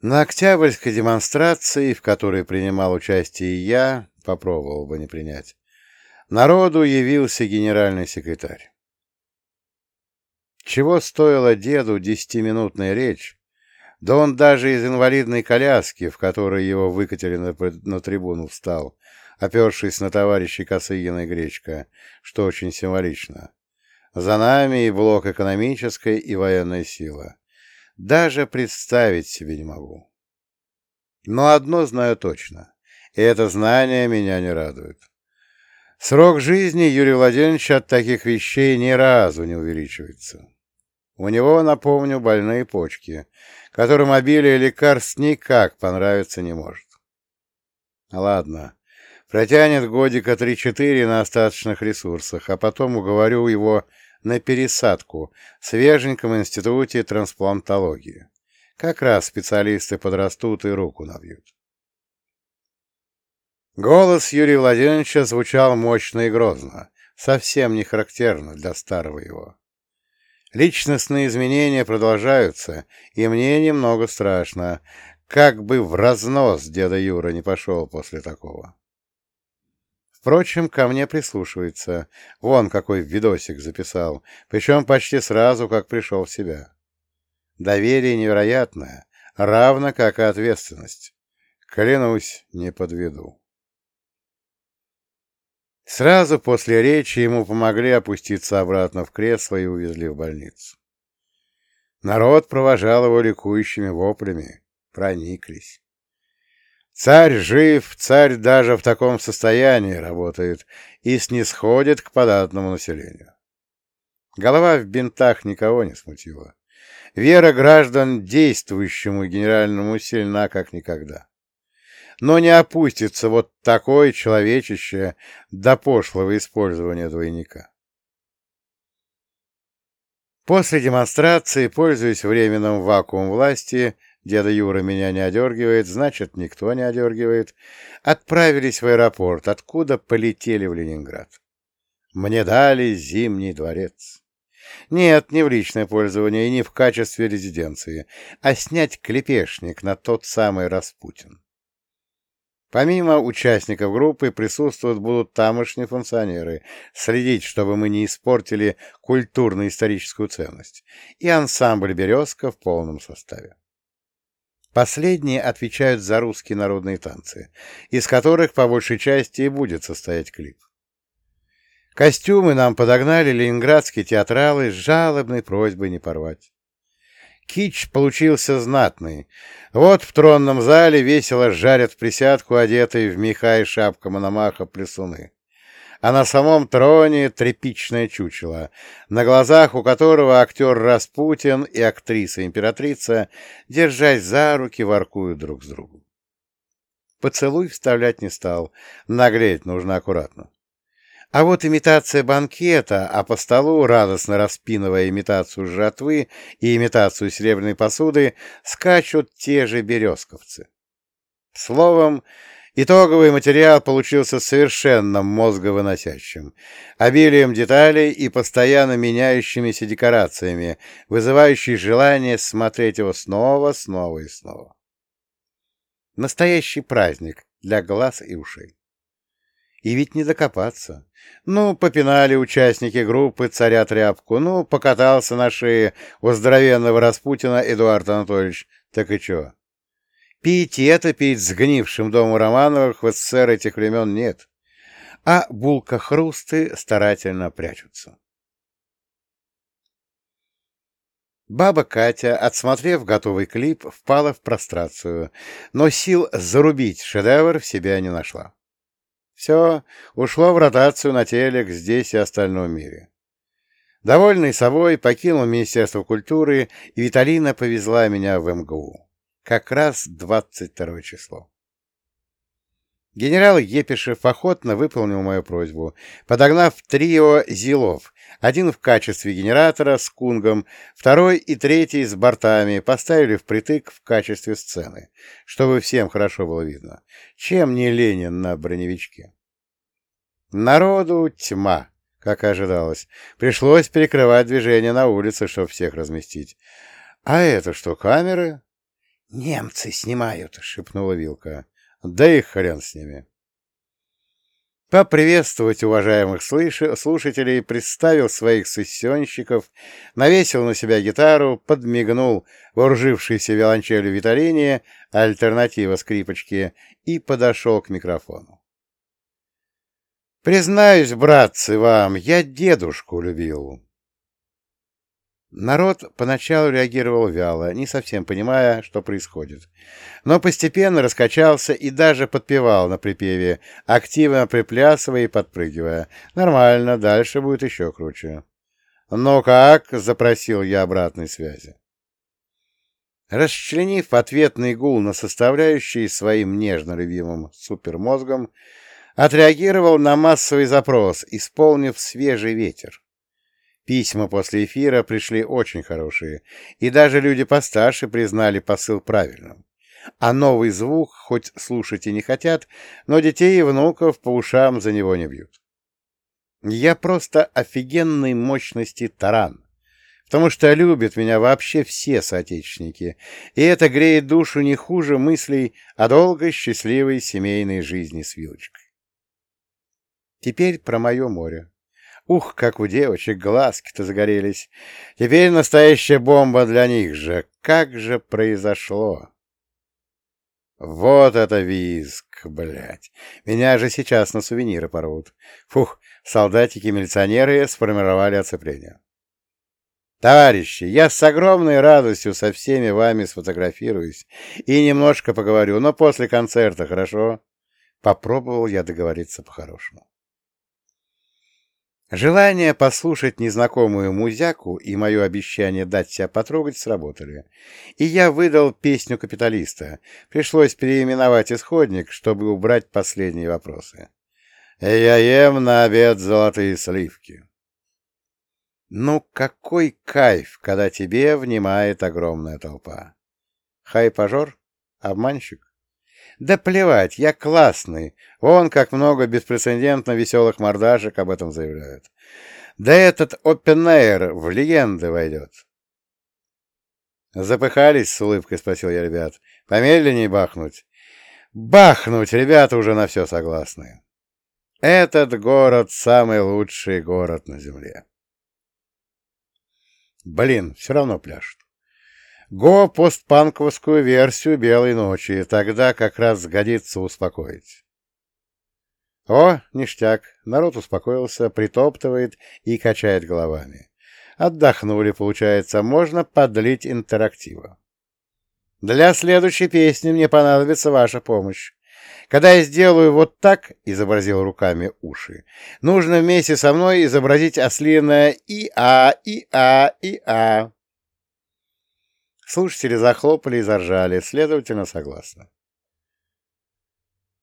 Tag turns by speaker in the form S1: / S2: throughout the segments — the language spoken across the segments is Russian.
S1: На Октябрьской демонстрации, в которой принимал участие и я, попробовал бы не принять, народу явился генеральный секретарь. Чего стоила деду десятиминутная речь, да он даже из инвалидной коляски, в которой его выкатили на, на трибуну, встал, опершись на товарища Косыгина и Гречка, что очень символично. За нами и блок экономическая и военная сила. Даже представить себе не могу. Но одно знаю точно, и это знание меня не радует. Срок жизни Юрия Владимировича от таких вещей ни разу не увеличивается. У него, напомню, больные почки, которым обилие лекарств никак понравиться не может. Ладно, протянет годика 3-4 на остаточных ресурсах, а потом уговорю его на пересадку в свеженьком институте трансплантологии. Как раз специалисты подрастут и руку набьют. Голос Юрия Владимировича звучал мощно и грозно, совсем не характерно для старого его. Личностные изменения продолжаются, и мне немного страшно, как бы в разнос деда Юра не пошел после такого. Впрочем, ко мне прислушивается. Вон какой видосик записал, причем почти сразу, как пришел в себя. Доверие невероятное, равно как и ответственность. Клянусь, не подведу. Сразу после речи ему помогли опуститься обратно в кресло и увезли в больницу. Народ провожал его ликующими воплями, прониклись. Царь жив, царь даже в таком состоянии работает и снисходит к податному населению. Голова в бинтах никого не смутила. Вера граждан действующему генеральному сильна, как никогда но не опустится вот такое человечище до пошлого использования двойника. После демонстрации, пользуясь временным вакуумом власти, деда Юра меня не одергивает, значит, никто не одергивает, отправились в аэропорт, откуда полетели в Ленинград. Мне дали Зимний дворец. Нет, не в личное пользование и не в качестве резиденции, а снять клепешник на тот самый Распутин. Помимо участников группы присутствовать будут тамошние функционеры, следить, чтобы мы не испортили культурно-историческую ценность, и ансамбль «Березка» в полном составе. Последние отвечают за русские народные танцы, из которых по большей части и будет состоять клип. Костюмы нам подогнали ленинградские театралы с жалобной просьбой не порвать. Кич получился знатный. Вот в тронном зале весело жарят в присядку одетые в меха и шапка мономаха плесуны. А на самом троне тряпичное чучело, на глазах у которого актер Распутин и актриса-императрица, держась за руки, воркуют друг с другом. Поцелуй вставлять не стал, нагреть нужно аккуратно. А вот имитация банкета, а по столу, радостно распинывая имитацию жатвы и имитацию серебряной посуды, скачут те же березковцы. Словом, итоговый материал получился совершенно мозговыносящим, обилием деталей и постоянно меняющимися декорациями, вызывающий желание смотреть его снова, снова и снова. Настоящий праздник для глаз и ушей. И ведь не докопаться. Ну, попинали участники группы царя тряпку, ну, покатался на шее у здоровенного Распутина Эдуард Анатольевич. Так и чё? Пиетета перед сгнившим дому Романовых в СССР этих времен нет. А булка-хрусты старательно прячутся. Баба Катя, отсмотрев готовый клип, впала в прострацию, но сил зарубить шедевр в себя не нашла. Все, ушло в ротацию на телек здесь и остальном мире. Довольный собой, покинул Министерство культуры, и Виталина повезла меня в МГУ. Как раз 22 число. Генерал Епишев охотно выполнил мою просьбу, подогнав трио «Зилов», один в качестве генератора с кунгом, второй и третий с бортами поставили впритык в качестве сцены, чтобы всем хорошо было видно. Чем не Ленин на броневичке? Народу тьма, как ожидалось. Пришлось перекрывать движение на улице, чтобы всех разместить. А это что, камеры? «Немцы снимают», — шепнула Вилка. «Да и хрен с ними». Поприветствовать уважаемых слушателей, представил своих сессионщиков, навесил на себя гитару, подмигнул вооружившейся виолончелью Виталине, альтернатива скрипочки, и подошел к микрофону. «Признаюсь, братцы, вам, я дедушку любил». Народ поначалу реагировал вяло, не совсем понимая, что происходит. Но постепенно раскачался и даже подпевал на припеве, активно приплясывая и подпрыгивая. Нормально, дальше будет еще круче. «Ну как?» — запросил я обратной связи. Расчленив ответный гул на составляющие своим нежно любимым супермозгом, отреагировал на массовый запрос, исполнив свежий ветер. Письма после эфира пришли очень хорошие, и даже люди постарше признали посыл правильным. А новый звук хоть слушать и не хотят, но детей и внуков по ушам за него не бьют. Я просто офигенной мощности таран, потому что любят меня вообще все соотечественники, и это греет душу не хуже мыслей о долгой счастливой семейной жизни с вилочкой. Теперь про мое море. Ух, как у девочек глазки-то загорелись. Теперь настоящая бомба для них же. Как же произошло? Вот это визг, блядь. Меня же сейчас на сувениры порвут. Фух, солдатики-милиционеры сформировали оцепление. Товарищи, я с огромной радостью со всеми вами сфотографируюсь и немножко поговорю, но после концерта, хорошо? Попробовал я договориться по-хорошему. Желание послушать незнакомую музяку и мое обещание дать себя потрогать сработали, и я выдал песню капиталиста. Пришлось переименовать исходник, чтобы убрать последние вопросы. «Я ем на обед золотые сливки». Ну, какой кайф, когда тебе внимает огромная толпа. Хайпажор? Обманщик? Да плевать, я классный. Вон как много беспрецедентно веселых мордашек об этом заявляют. Да этот опен-эйр в легенды войдет. Запыхались, с улыбкой спросил я ребят. Помедленнее бахнуть. Бахнуть, ребята уже на все согласны. Этот город самый лучший город на земле. Блин, все равно пляшут. Го постпанковскую версию «Белой ночи», тогда как раз сгодится успокоить. О, ништяк, народ успокоился, притоптывает и качает головами. Отдохнули, получается, можно подлить интерактива. Для следующей песни мне понадобится ваша помощь. Когда я сделаю вот так, — изобразил руками уши, — нужно вместе со мной изобразить ослиное «и-а, и-а, и-а». Слушатели захлопали и заржали, следовательно, согласны.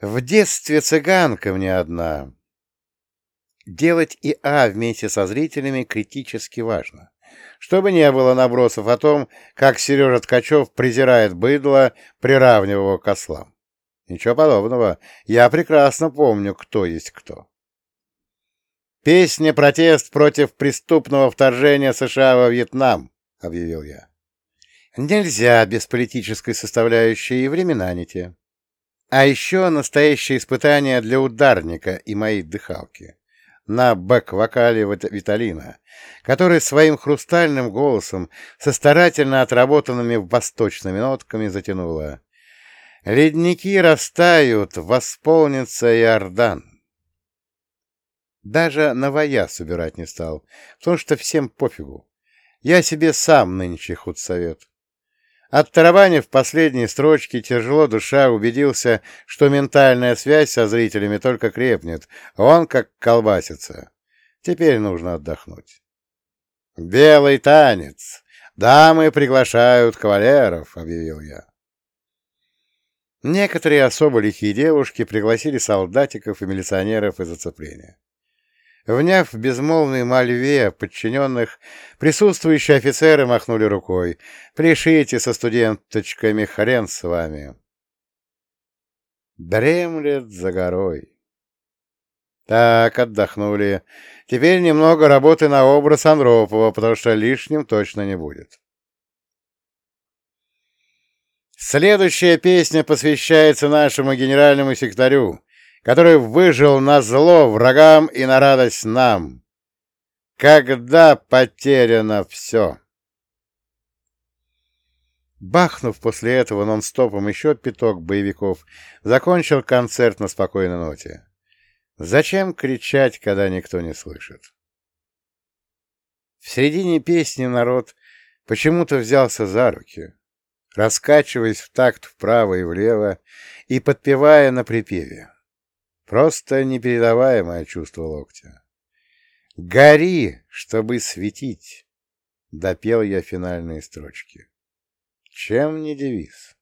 S1: В детстве цыганка мне одна. Делать ИА вместе со зрителями критически важно. Чтобы не было набросов о том, как Сережа Ткачев презирает быдло, приравнивая его к ослам. Ничего подобного. Я прекрасно помню, кто есть кто. «Песня «Протест против преступного вторжения США во Вьетнам», — объявил я. Нельзя без политической составляющей и времена не те. А еще настоящее испытание для ударника и моей дыхалки. На бэк-вокале Виталина, который своим хрустальным голосом со старательно отработанными восточными нотками затянула. «Ледники растают, восполнится Иордан». Даже новоя собирать не стал, потому что всем пофигу. Я себе сам нынче худсовет. Оттарабанив последние строчки, тяжело душа убедился, что ментальная связь со зрителями только крепнет, он как колбасится. Теперь нужно отдохнуть. «Белый танец! Дамы приглашают кавалеров!» — объявил я. Некоторые особо лихие девушки пригласили солдатиков и милиционеров из оцепления. Вняв безмолвной мольве подчиненных, присутствующие офицеры махнули рукой. «Пришите со студенточками, хрен с вами!» Дремлет за горой. Так, отдохнули. Теперь немного работы на образ Андропова, потому что лишним точно не будет. Следующая песня посвящается нашему генеральному секретарю, который выжил на зло врагам и на радость нам. Когда потеряно все. Бахнув после этого нон-стопом еще пяток боевиков, закончил концерт на спокойной ноте. Зачем кричать, когда никто не слышит? В середине песни народ почему-то взялся за руки, раскачиваясь в такт вправо и влево и подпевая на припеве. Просто непередаваемое чувство локтя. «Гори, чтобы светить!» — допел я финальные строчки. Чем не девиз?